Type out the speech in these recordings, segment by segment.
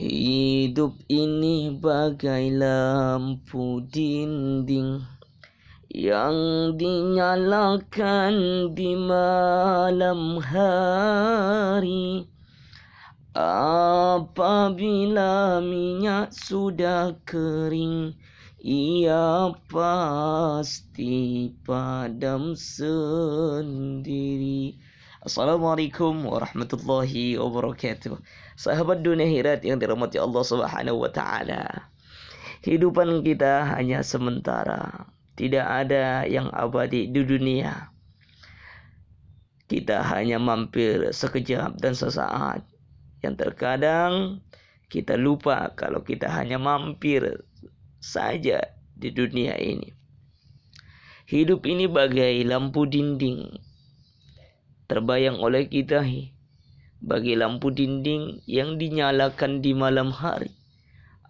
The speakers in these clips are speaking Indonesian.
Hidup ini bagai lampu dinding yang dinyalakan di malam hari. Apabila minyak sudah kering, ia pasti padam sendiri. Assalamualaikum warahmatullahi wabarakatuh. Sahabat dunia hirat yang dirahmati Allah Subhanahu wa taala. Hidupan kita hanya sementara. Tidak ada yang abadi di dunia. Kita hanya mampir sekejap dan sesaat. Yang terkadang kita lupa kalau kita hanya mampir saja di dunia ini. Hidup ini bagai lampu dinding terbayang oleh kita bagi lampu dinding yang dinyalakan di malam hari.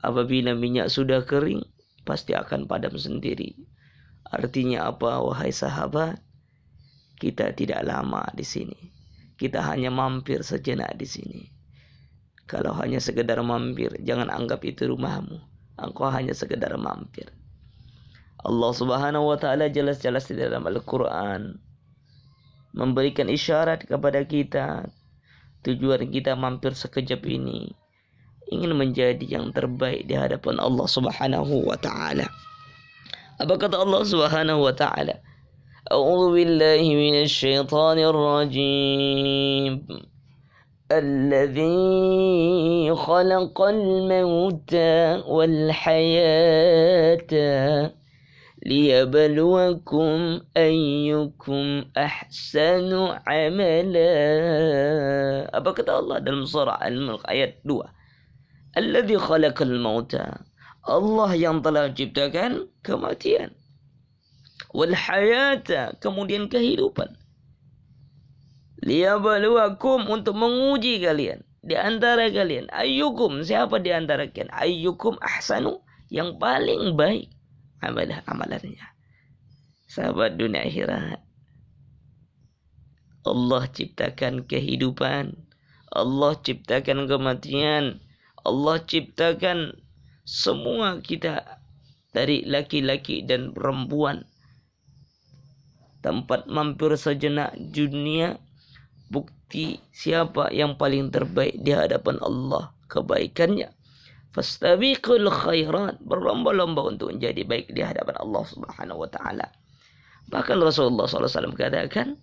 Apabila minyak sudah kering, pasti akan padam sendiri. Artinya apa, wahai sahabat? Kita tidak lama di sini. Kita hanya mampir sejenak di sini. Kalau hanya sekedar mampir, jangan anggap itu rumahmu. Engkau hanya sekedar mampir. Allah Subhanahu wa taala jelas-jelas di dalam Al-Qur'an memberikan isyarat kepada kita tujuan kita mampir sekejap ini ingin menjadi yang terbaik di hadapan Allah Subhanahu wa taala. Apa kata Allah Subhanahu wa taala? A'udzu billahi minasy syaithanir rajim. الذي خلق الموت والحياه ليبلوكم أيكم أحسن عملا apa kata Allah dalam surah Al-Mulk ayat 2 Alladhi khalaqal mauta Allah yang telah ciptakan kematian wal hayata kemudian kehidupan liyabluwakum untuk menguji kalian di antara kalian ayyukum siapa di antara kalian ayyukum ahsanu yang paling baik amalan-amalannya. Sahabat dunia akhirat. Allah ciptakan kehidupan. Allah ciptakan kematian. Allah ciptakan semua kita dari laki-laki dan perempuan. Tempat mampir sejenak dunia bukti siapa yang paling terbaik di hadapan Allah kebaikannya fastabiqul khairat berlomba-lomba untuk menjadi baik di hadapan Allah Subhanahu wa taala. Bahkan Rasulullah SAW katakan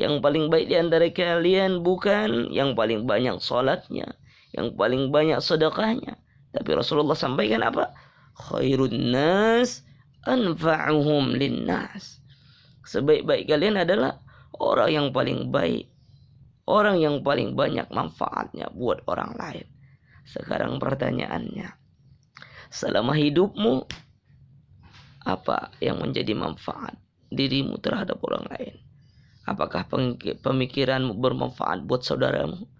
yang paling baik di antara kalian bukan yang paling banyak salatnya yang paling banyak sedekahnya. Tapi Rasulullah sampaikan apa? Khairun nas anfa'uhum linnas. Sebaik-baik kalian adalah orang yang paling baik orang yang paling banyak manfaatnya buat orang lain sekarang pertanyaannya, selama hidupmu apa yang menjadi manfaat dirimu terhadap orang lain? Apakah pemikiranmu bermanfaat buat saudaramu?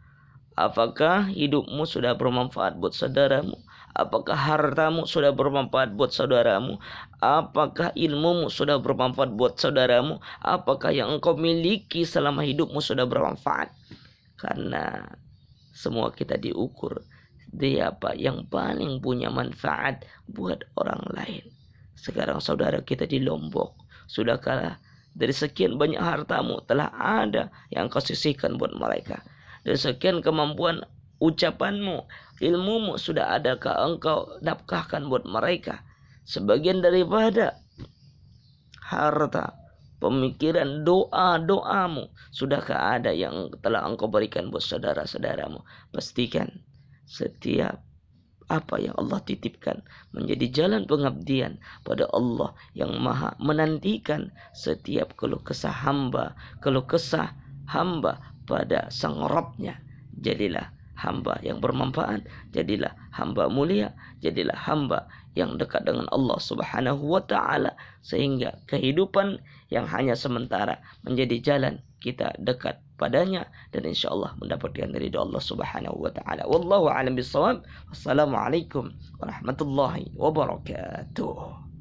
Apakah hidupmu sudah bermanfaat buat saudaramu? Apakah hartamu sudah bermanfaat buat saudaramu? Apakah ilmumu sudah bermanfaat buat saudaramu? Apakah yang engkau miliki selama hidupmu sudah bermanfaat? Karena semua kita diukur dia apa yang paling punya manfaat buat orang lain. Sekarang saudara kita di Lombok sudah kalah dari sekian banyak hartamu telah ada yang kau sisihkan buat mereka. Dari sekian kemampuan ucapanmu, ilmumu sudah adakah engkau nafkahkan buat mereka. Sebagian daripada harta, pemikiran, doa-doamu sudahkah ada yang telah engkau berikan buat saudara-saudaramu. Pastikan setiap apa yang Allah titipkan menjadi jalan pengabdian pada Allah yang maha menantikan setiap keluh kesah hamba, keluh kesah hamba pada sang Robnya. Jadilah hamba yang bermanfaat, jadilah hamba mulia, jadilah hamba yang dekat dengan Allah Subhanahu wa taala sehingga kehidupan yang hanya sementara menjadi jalan kita dekat padanya dan insyaallah mendapatkan ridha Allah Subhanahu wa taala. Wallahu a'lam. Wassalamualaikum warahmatullahi wabarakatuh.